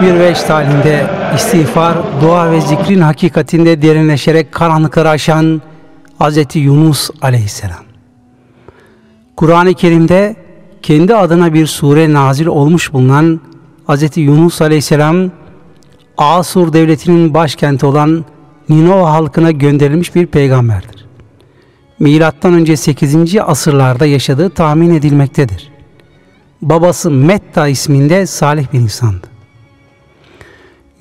bir veçt halinde istiğfar, dua ve zikrin hakikatinde derinleşerek karanlıkları aşan Hz. Yunus aleyhisselam. Kur'an-ı Kerim'de kendi adına bir sure nazil olmuş bulunan Hz. Yunus aleyhisselam Asur devletinin başkenti olan Ninova halkına gönderilmiş bir peygamberdir. Milattan önce 8. asırlarda yaşadığı tahmin edilmektedir. Babası Metta isminde salih bir insandı.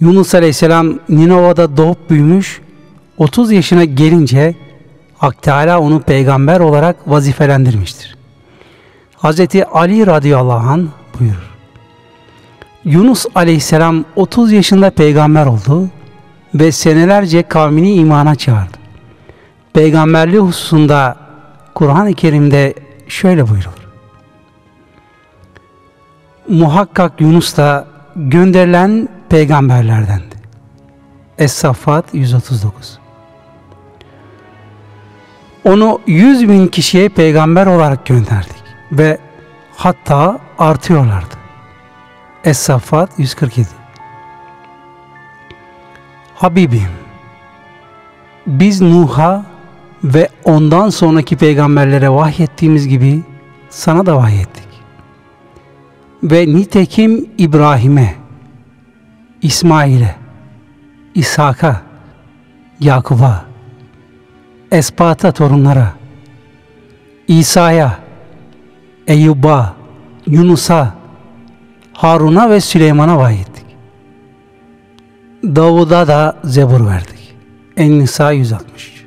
Yunus Aleyhisselam Ninova'da doğup büyümüş, 30 yaşına gelince Hak Teala onu peygamber olarak vazifelendirmiştir. Hz. Ali radıyallahu anh buyurur. Yunus aleyhisselam 30 yaşında peygamber oldu ve senelerce kavmini imana çağırdı. Peygamberliği hususunda Kur'an-ı Kerim'de şöyle buyurulur. Muhakkak Yunus da gönderilen peygamberlerdendi. Es-Saffat 139 Onu 100 bin kişiye peygamber olarak gönderdik ve hatta artıyorlardı. Es-Saffat 147 Habibim biz Nuh'a ve ondan sonraki peygamberlere vahyettiğimiz gibi sana da vahyettik. Ve nitekim İbrahim'e, İsmail'e, İshak'a, Yakub'a, Espat'a torunlara, İsa'ya, Eyyub'a, Yunus'a, Harun'a ve Süleyman'a vahyettik. Davud'a da zebur verdik. En-Nisa 163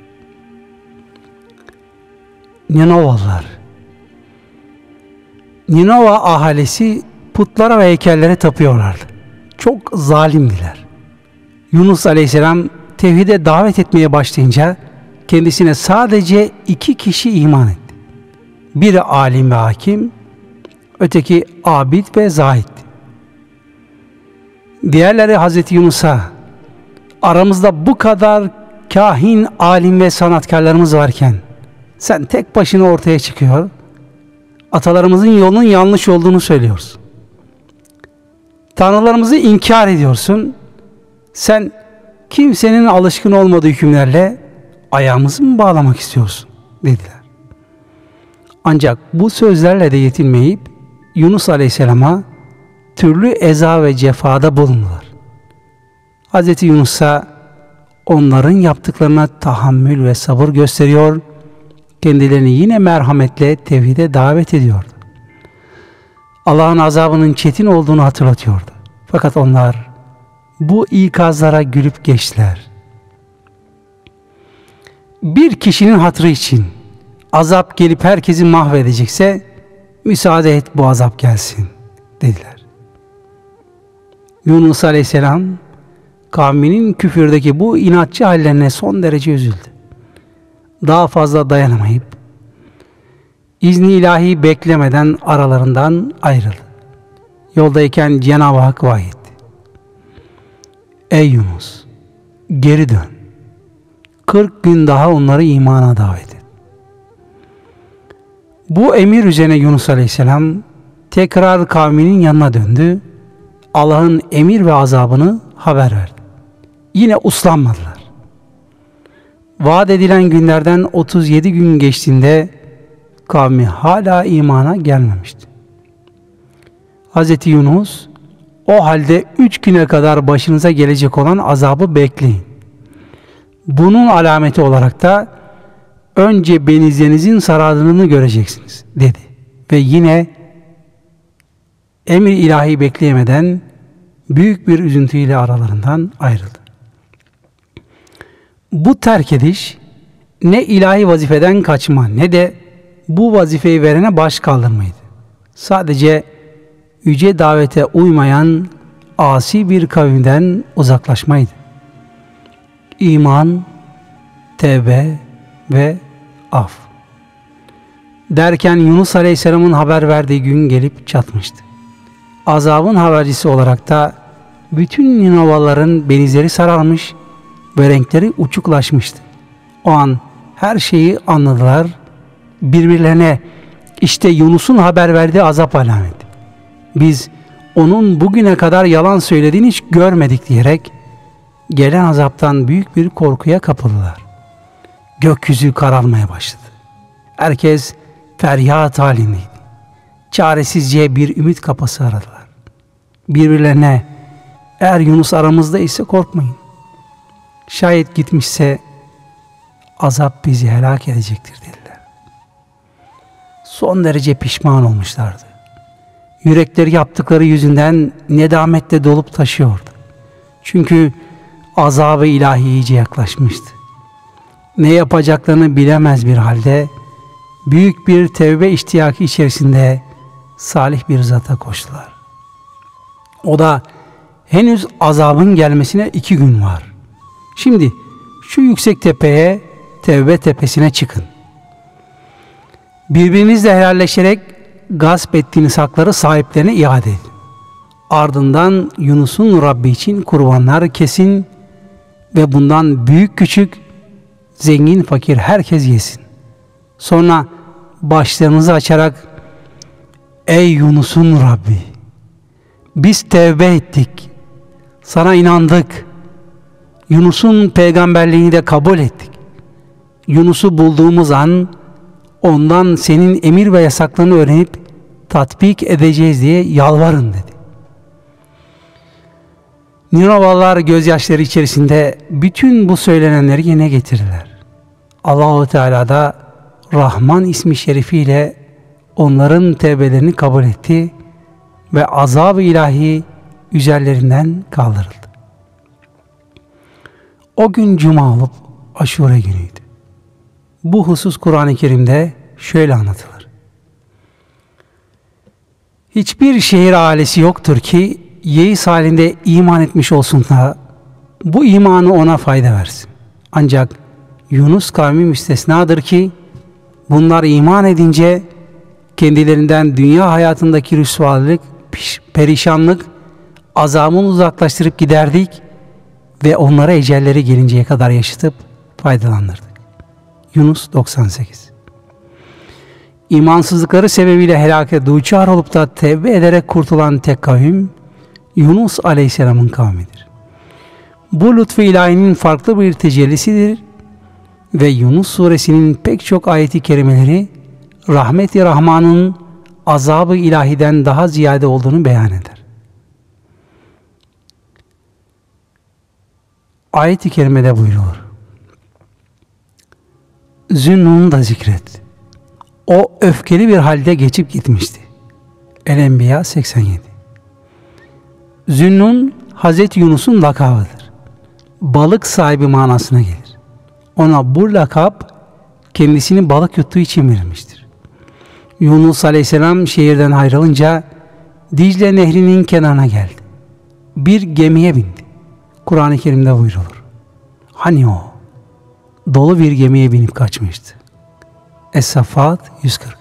Ninovalılar Ninova ahalisi putlara ve heykellere tapıyorlardı. Çok zalimdiler. Yunus aleyhisselam tevhide davet etmeye başlayınca kendisine sadece iki kişi iman etti. Biri alim ve hakim, öteki abid ve zahid. Diğerleri Hazreti Yunus'a aramızda bu kadar kahin, alim ve sanatkarlarımız varken sen tek başına ortaya çıkıyor, atalarımızın yolunun yanlış olduğunu söylüyorsun. Tanrılarımızı inkar ediyorsun. Sen kimsenin alışkın olmadığı hükümlerle ayağımızı mı bağlamak istiyorsun? dediler. Ancak bu sözlerle de yetinmeyip Yunus Aleyhisselam'a türlü eza ve cefada bulundular. Hz. Yunus'a onların yaptıklarına tahammül ve sabır gösteriyor, kendilerini yine merhametle tevhide davet ediyordu. Allah'ın azabının çetin olduğunu hatırlatıyordu. Fakat onlar bu ikazlara gülüp geçtiler. Bir kişinin hatırı için azap gelip herkesi mahvedecekse müsaade et bu azap gelsin dediler. Yunus Aleyhisselam kavminin küfürdeki bu inatçı hallerine son derece üzüldü. Daha fazla dayanamayıp izni ilahi beklemeden aralarından ayrıldı. Yoldayken Cenab-ı Hak vahyetti. Ey Yunus! Geri dön. 40 gün daha onları imana davet et. Bu emir üzerine Yunus Aleyhisselam tekrar kavminin yanına döndü. Allah'ın emir ve azabını haber verdi. Yine uslanmadılar. Vaat edilen günlerden 37 gün geçtiğinde kavmi hala imana gelmemişti. Hz. Yunus o halde üç güne kadar başınıza gelecek olan azabı bekleyin. Bunun alameti olarak da önce benizinizin sarardığını göreceksiniz dedi. Ve yine emir ilahi bekleyemeden büyük bir üzüntüyle aralarından ayrıldı. Bu terk ediş ne ilahi vazifeden kaçma ne de bu vazifeyi verene baş kaldırmaydı. Sadece yüce davete uymayan asi bir kavimden uzaklaşmaydı. İman, tevbe ve af. Derken Yunus Aleyhisselam'ın haber verdiği gün gelip çatmıştı. Azabın habercisi olarak da bütün Ninovaların benizleri sararmış ve renkleri uçuklaşmıştı. O an her şeyi anladılar. Birbirlerine işte Yunus'un haber verdiği azap alameti. Biz onun bugüne kadar yalan söylediğini hiç görmedik diyerek gelen azaptan büyük bir korkuya kapıldılar. Gökyüzü kararmaya başladı. Herkes feryat halindeydi. Çaresizce bir ümit kapısı aradılar. Birbirlerine eğer Yunus aramızda ise korkmayın. Şayet gitmişse azap bizi helak edecektir dediler. Son derece pişman olmuşlardı. Yürekleri yaptıkları yüzünden nedametle dolup taşıyordu. Çünkü azabı ilahi iyice yaklaşmıştı. Ne yapacaklarını bilemez bir halde büyük bir tevbe iştiyakı içerisinde salih bir zata koştular. O da henüz azabın gelmesine iki gün var. Şimdi şu yüksek tepeye, tevbe tepesine çıkın. Birbirinizle helalleşerek gasp ettiğiniz hakları sahiplerine iade edin. Ardından Yunus'un Rabbi için kurbanlar kesin ve bundan büyük küçük, zengin fakir herkes yesin. Sonra başlarınızı açarak Ey Yunus'un Rabbi biz tevbe ettik. Sana inandık. Yunus'un peygamberliğini de kabul ettik. Yunus'u bulduğumuz an ondan senin emir ve yasaklarını öğrenip tatbik edeceğiz diye yalvarın dedi. Ninovalar gözyaşları içerisinde bütün bu söylenenleri yine getirdiler. Allahu Teala da Rahman ismi şerifiyle onların tevbelerini kabul etti ve azab-ı ilahi üzerlerinden kaldırıldı. O gün cuma olup aşure günüydü. Bu husus Kur'an-ı Kerim'de şöyle anlatılır. Hiçbir şehir ailesi yoktur ki yeis halinde iman etmiş olsun da bu imanı ona fayda versin. Ancak Yunus kavmi müstesnadır ki bunlar iman edince kendilerinden dünya hayatındaki rüsvalık, perişanlık, azamını uzaklaştırıp giderdik ve onlara ecelleri gelinceye kadar yaşatıp faydalandırdık. Yunus 98 İmansızlıkları sebebiyle helake duçar olup da tevbe ederek kurtulan tek kavim Yunus Aleyhisselam'ın kavmidir. Bu lütfu ilahinin farklı bir tecellisidir ve Yunus suresinin pek çok ayeti kerimeleri rahmeti Rahman'ın azabı ilahiden daha ziyade olduğunu beyan eder. Ayet-i kerimede buyurulur. Zünnun'u da zikret. O öfkeli bir halde geçip gitmişti. El-Enbiya 87 Zünnun Hazreti Yunus'un lakabıdır. Balık sahibi manasına gelir. Ona bu lakap kendisini balık yuttuğu için verilmiştir. Yunus Aleyhisselam şehirden ayrılınca Dicle Nehri'nin kenarına geldi. Bir gemiye bindi. Kur'an-ı Kerim'de buyrulur. Hani o? Dolu bir gemiye binip kaçmıştı. Es-Safat 140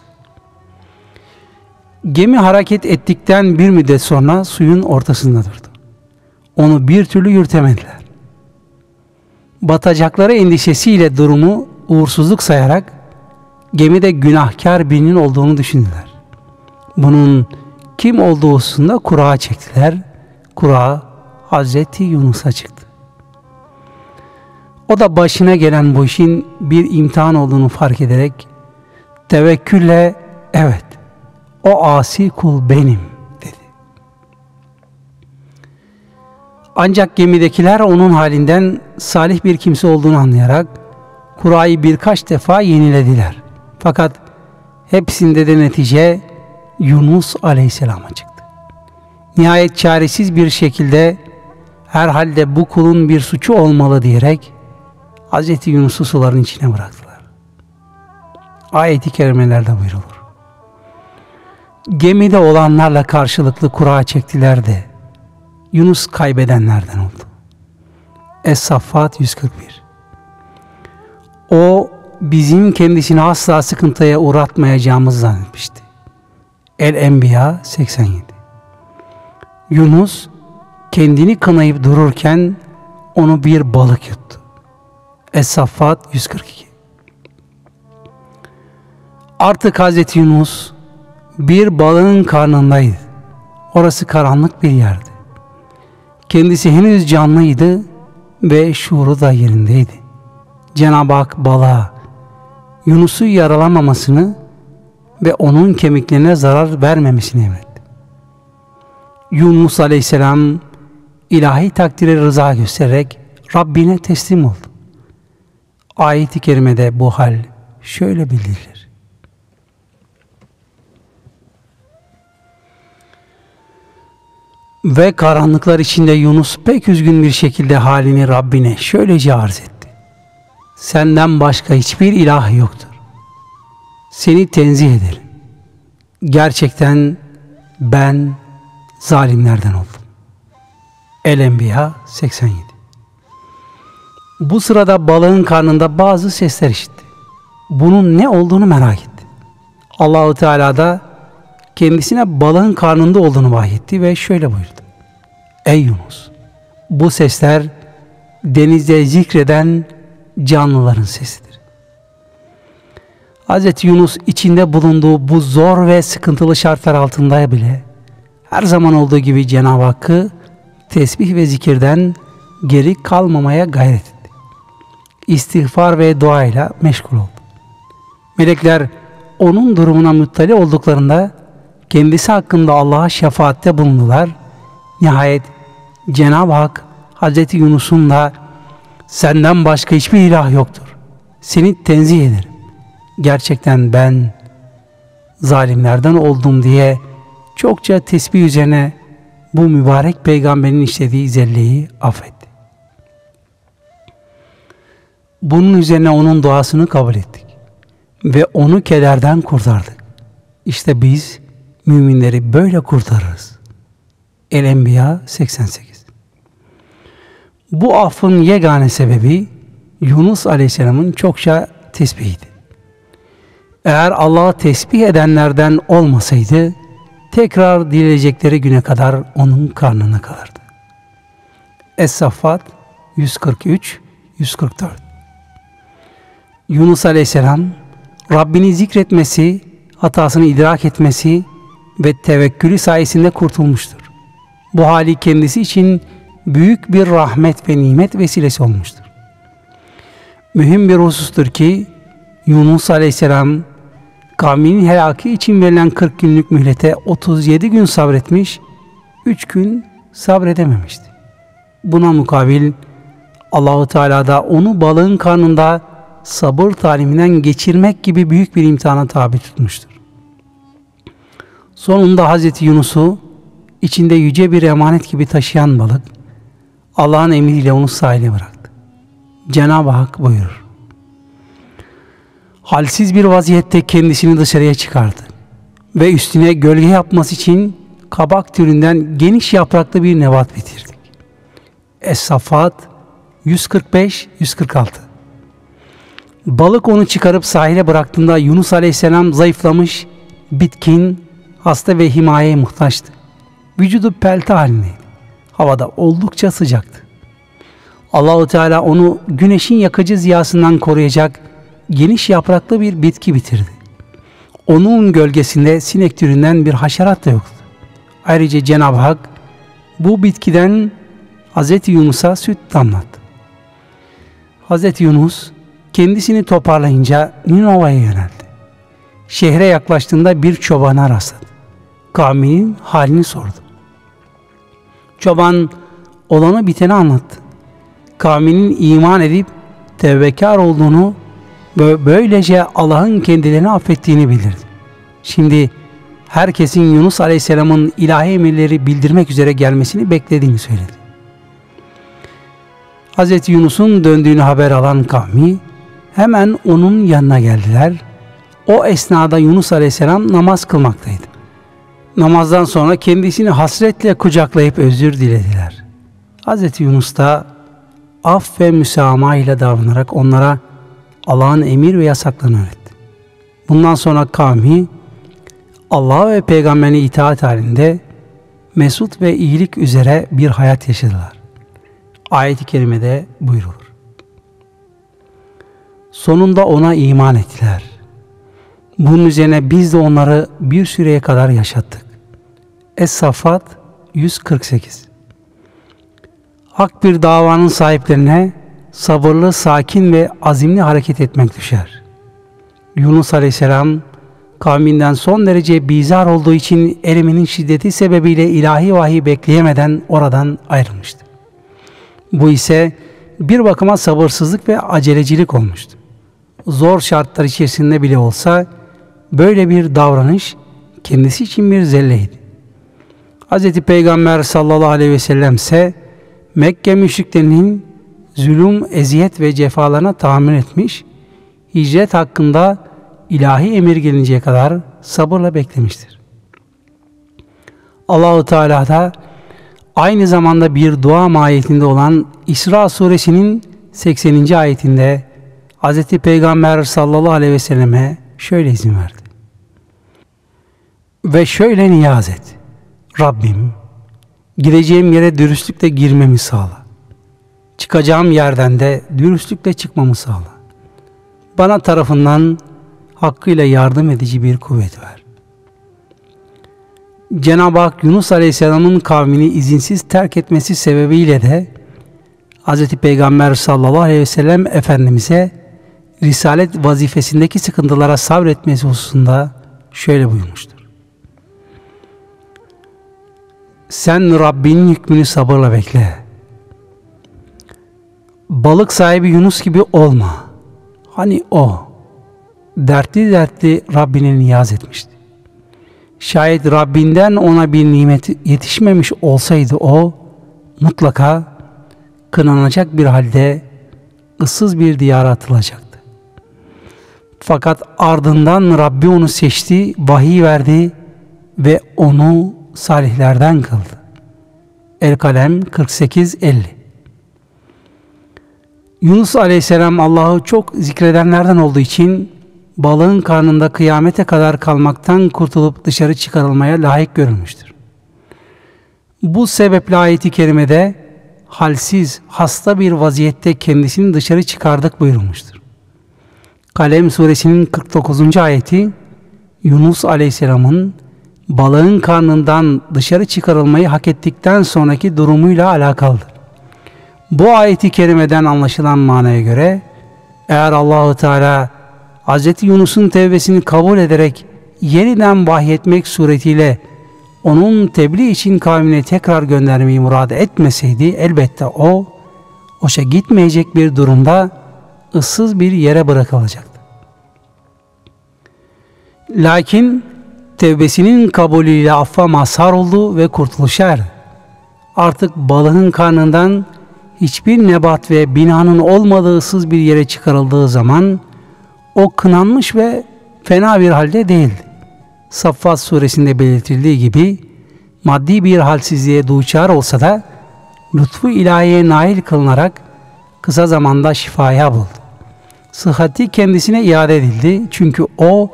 Gemi hareket ettikten bir müddet sonra suyun ortasında durdu. Onu bir türlü yürütemediler. Batacakları endişesiyle durumu uğursuzluk sayarak gemide günahkar birinin olduğunu düşündüler. Bunun kim olduğu hususunda kurağa çektiler. Kurağa Hazreti Yunus'a çıktı. O da başına gelen bu işin bir imtihan olduğunu fark ederek tevekkülle evet o asi kul benim dedi. Ancak gemidekiler onun halinden salih bir kimse olduğunu anlayarak kurayı birkaç defa yenilediler. Fakat hepsinde de netice Yunus aleyhisselama çıktı. Nihayet çaresiz bir şekilde herhalde bu kulun bir suçu olmalı diyerek Hz. Yunus'u suların içine bıraktılar. Ayet-i kerimelerde buyrulur. Gemide olanlarla karşılıklı kura çektiler de Yunus kaybedenlerden oldu. Es-Saffat 141 O bizim kendisini asla sıkıntıya uğratmayacağımız zannetmişti. El-Enbiya 87 Yunus kendini kınayıp dururken onu bir balık yuttu. Es-Saffat 142 Artık Hazreti Yunus bir balığın karnındaydı. Orası karanlık bir yerdi. Kendisi henüz canlıydı ve şuuru da yerindeydi. Cenab-ı Hak balığa Yunus'u yaralamamasını ve onun kemiklerine zarar vermemesini emretti. Yunus aleyhisselam ilahi takdire rıza göstererek Rabbine teslim oldu. Ayet-i kerimede bu hal şöyle bildirilir. Ve karanlıklar içinde Yunus pek üzgün bir şekilde halini Rabbine şöylece arz etti. Senden başka hiçbir ilah yoktur. Seni tenzih ederim. Gerçekten ben zalimlerden oldum. El-Enbiya 87 Bu sırada balığın karnında bazı sesler işitti. Bunun ne olduğunu merak etti. Allahu Teala da kendisine balığın karnında olduğunu vahyetti ve şöyle buyurdu. Ey Yunus! Bu sesler denizde zikreden canlıların sesidir. Hz. Yunus içinde bulunduğu bu zor ve sıkıntılı şartlar altında bile her zaman olduğu gibi Cenab-ı Hakk'ı tesbih ve zikirden geri kalmamaya gayret etti. İstiğfar ve duayla meşgul oldu. Melekler onun durumuna muttali olduklarında kendisi hakkında Allah'a şefaatte bulundular. Nihayet Cenab-ı Hak Hz. Yunus'un da senden başka hiçbir ilah yoktur. Seni tenzih ederim. Gerçekten ben zalimlerden oldum diye çokça tesbih üzerine bu mübarek peygamberin işlediği zelleyi affetti. Bunun üzerine onun duasını kabul ettik ve onu kederden kurtardık. İşte biz müminleri böyle kurtarırız. El-Enbiya 88 Bu affın yegane sebebi Yunus Aleyhisselam'ın çokça tesbihiydi. Eğer Allah'ı tesbih edenlerden olmasaydı tekrar dilecekleri güne kadar onun karnına kalırdı. Es-Saffat 143 144 Yunus Aleyhisselam Rabbini zikretmesi, hatasını idrak etmesi ve tevekkülü sayesinde kurtulmuştur. Bu hali kendisi için büyük bir rahmet ve nimet vesilesi olmuştur. Mühim bir husustur ki Yunus Aleyhisselam kavminin helakı için verilen 40 günlük mühlete 37 gün sabretmiş, 3 gün sabredememişti. Buna mukabil Allahu Teala da onu balığın karnında sabır taliminden geçirmek gibi büyük bir imtihana tabi tutmuştur. Sonunda Hazreti Yunus'u içinde yüce bir emanet gibi taşıyan balık Allah'ın emriyle onu sahile bıraktı. Cenab-ı Hak buyurur. Halsiz bir vaziyette kendisini dışarıya çıkardı ve üstüne gölge yapması için kabak türünden geniş yapraklı bir nevat bitirdik. Es-Saffat 145-146 Balık onu çıkarıp sahile bıraktığında Yunus Aleyhisselam zayıflamış, bitkin, hasta ve himayeye muhtaçtı. Vücudu pelte halindeydi. Havada oldukça sıcaktı. Allahu Teala onu güneşin yakıcı ziyasından koruyacak geniş yapraklı bir bitki bitirdi. Onun gölgesinde sinek türünden bir haşerat da yoktu. Ayrıca Cenab-ı Hak bu bitkiden Hz. Yunus'a süt damlattı. Hz. Yunus kendisini toparlayınca Ninova'ya yöneldi. Şehre yaklaştığında bir çobana rastladı. Kavminin halini sordu. Çoban olanı biteni anlattı. Kavminin iman edip tevbekar olduğunu ve böylece Allah'ın kendilerini affettiğini bildirdi. Şimdi herkesin Yunus Aleyhisselam'ın ilahi emirleri bildirmek üzere gelmesini beklediğini söyledi. Hz. Yunus'un döndüğünü haber alan kavmi hemen onun yanına geldiler. O esnada Yunus Aleyhisselam namaz kılmaktaydı. Namazdan sonra kendisini hasretle kucaklayıp özür dilediler. Hz. Yunus da af ve müsamaha ile davranarak onlara Allah'ın emir ve yasaklarını öğretti. Bundan sonra kavmi Allah ve peygamberine itaat halinde mesut ve iyilik üzere bir hayat yaşadılar. Ayet-i kerimede buyurulur. Sonunda ona iman ettiler. Bunun üzerine biz de onları bir süreye kadar yaşattık. Es-Safat 148 Hak bir davanın sahiplerine sabırlı, sakin ve azimli hareket etmek düşer. Yunus Aleyhisselam kavminden son derece bizar olduğu için eriminin şiddeti sebebiyle ilahi vahiy bekleyemeden oradan ayrılmıştı. Bu ise bir bakıma sabırsızlık ve acelecilik olmuştu. Zor şartlar içerisinde bile olsa böyle bir davranış kendisi için bir zelleydi. Hz. Peygamber sallallahu aleyhi ve sellem ise Mekke müşriklerinin zulüm, eziyet ve cefalarına tahammül etmiş, hicret hakkında ilahi emir gelinceye kadar sabırla beklemiştir. Allahu Teala da aynı zamanda bir dua mahiyetinde olan İsra suresinin 80. ayetinde Hz. Peygamber sallallahu aleyhi ve selleme şöyle izin verdi. Ve şöyle niyaz et. Rabbim, gideceğim yere dürüstlükle girmemi sağla. Çıkacağım yerden de dürüstlükle çıkmamı sağla. Bana tarafından hakkıyla yardım edici bir kuvvet ver. Cenab-ı Hak Yunus Aleyhisselam'ın kavmini izinsiz terk etmesi sebebiyle de Hz. Peygamber sallallahu aleyhi ve sellem Efendimiz'e risalet vazifesindeki sıkıntılara sabretmesi hususunda şöyle buyurmuştur. Sen Rabbinin hükmünü sabırla bekle. Balık sahibi Yunus gibi olma. Hani o dertli dertli Rabbine niyaz etmişti. Şayet Rabbinden ona bir nimet yetişmemiş olsaydı o mutlaka kınanacak bir halde ıssız bir diyara atılacaktı. Fakat ardından Rabbi onu seçti, vahiy verdi ve onu salihlerden kıldı. El Kalem 48-50 Yunus Aleyhisselam Allah'ı çok zikredenlerden olduğu için balığın karnında kıyamete kadar kalmaktan kurtulup dışarı çıkarılmaya layık görülmüştür. Bu sebeple ayeti kerimede halsiz, hasta bir vaziyette kendisini dışarı çıkardık buyurulmuştur. Kalem suresinin 49. ayeti Yunus Aleyhisselam'ın balığın karnından dışarı çıkarılmayı hak ettikten sonraki durumuyla alakalıdır. Bu ayeti kerimeden anlaşılan manaya göre eğer Allahu Teala Hz. Yunus'un tevbesini kabul ederek yeniden vahyetmek suretiyle onun tebliğ için kavmine tekrar göndermeyi murad etmeseydi elbette o hoşa gitmeyecek bir durumda ıssız bir yere bırakılacaktı. Lakin tevbesinin kabulüyle affa mazhar oldu ve kurtuluşa erdi. Artık balığın karnından hiçbir nebat ve binanın olmadığı ıssız bir yere çıkarıldığı zaman o kınanmış ve fena bir halde değildi. Saffat suresinde belirtildiği gibi maddi bir halsizliğe duçar olsa da lütfu ilahiye nail kılınarak kısa zamanda şifaya buldu. Sıhhati kendisine iade edildi çünkü o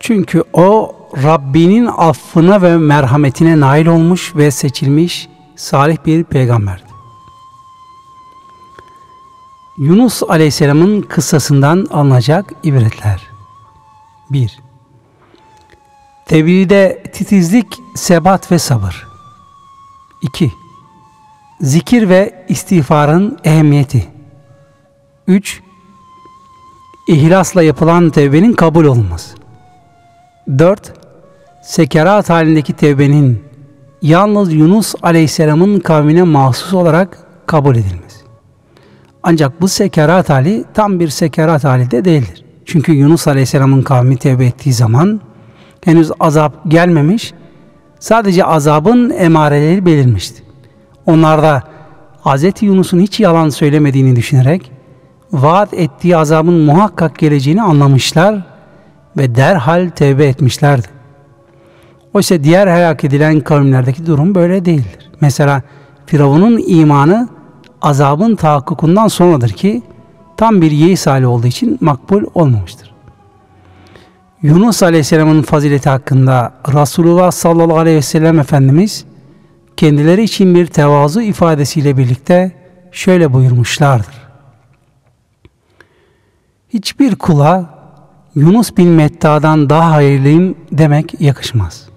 Çünkü o Rabbinin affına ve merhametine nail olmuş ve seçilmiş salih bir peygamberdi. Yunus Aleyhisselam'ın kıssasından alınacak ibretler. 1. Tebliğde titizlik, sebat ve sabır. 2. Zikir ve istiğfarın ehemmiyeti. 3. İhlasla yapılan tevbenin kabul olunması. 4. Sekerat halindeki tevbenin yalnız Yunus Aleyhisselam'ın kavmine mahsus olarak kabul edilmesi. Ancak bu sekerat hali tam bir sekerat hali de değildir. Çünkü Yunus Aleyhisselam'ın kavmi tevbe ettiği zaman henüz azap gelmemiş, sadece azabın emareleri belirmişti. Onlar da Hz. Yunus'un hiç yalan söylemediğini düşünerek vaat ettiği azabın muhakkak geleceğini anlamışlar ve derhal tevbe etmişlerdi. Oysa diğer helak edilen kavimlerdeki durum böyle değildir. Mesela Firavun'un imanı azabın tahakkukundan sonradır ki tam bir yeis hali olduğu için makbul olmamıştır. Yunus Aleyhisselam'ın fazileti hakkında Resulullah sallallahu aleyhi ve sellem Efendimiz kendileri için bir tevazu ifadesiyle birlikte şöyle buyurmuşlardır. Hiçbir kula Yunus bin Metta'dan daha hayırlıyım demek yakışmaz.